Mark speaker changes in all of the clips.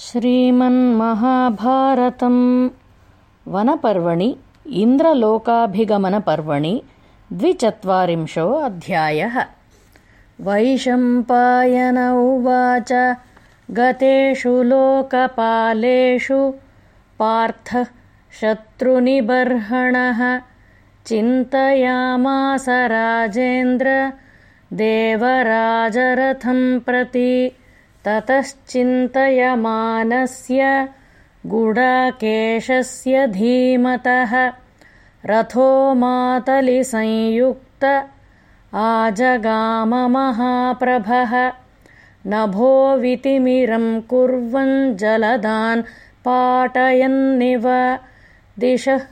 Speaker 1: श्रीमन्महाभारतम्। वनपर्वणि इन्द्रलोकाभिगमनपर्वणि द्विचत्वारिंशो अध्यायः। वैशम्पायन उवाच गतेषु लोकपालेषु पार्थः शत्रुनिबर्हणः। चिन्तयामास राजेन्द्र देवराजरथं प्रति ततश्चिन्तयमानस्य गुडाकेशस्य धीमतः रथो मातलिसंयुक्त आजगाममहाप्रभः नभोवितिमिरं कुर्वन् जलदान् पाटयन्निव दिशः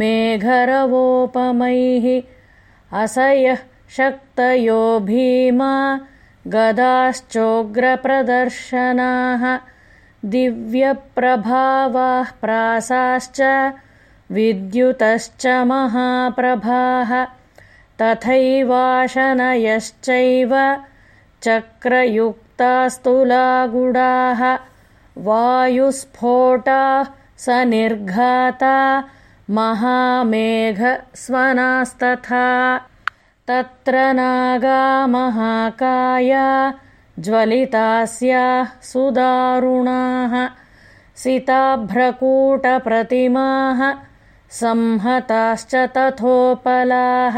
Speaker 1: मेघरवोपमैः असयः शक्तयो भीमा गदाश्चोग्रप्रदर्शनाः दिव्यप्रभावाः प्रासाश्च विद्युतश्च महाप्रभाः तथैवाशनयश्चैव चक्रयुक्तास्तुलागुडाः वायुस्फोटाः सनिर्घाता महामेघस्वनास्तथा तत्र नागामहाकाया ज्वलितास्याः सुदारुणाः सिताभ्रकूटप्रतिमाः संहताश्च तथोपलाः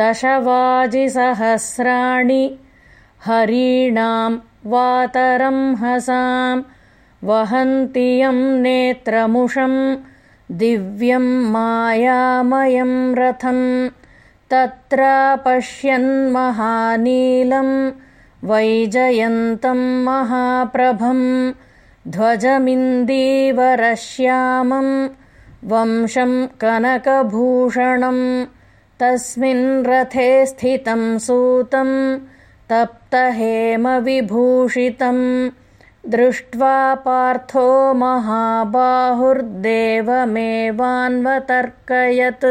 Speaker 1: दशवाजिसहस्राणि हरीणां वातरंहसां वहन्तियं नेत्रमुषं दिव्यं मायामयं रथम् तत्र पश्यन्महानीलं वैजयन्तं महाप्रभं ध्वजमिन्दीवरश्यामं वंशं कनकभूषणं तस्मिन् रथे स्थितं सूतं तप्तहेमविभूषितं दृष्ट्वा पार्थो महाबाहुर्देवमेवान्वतर्कयत्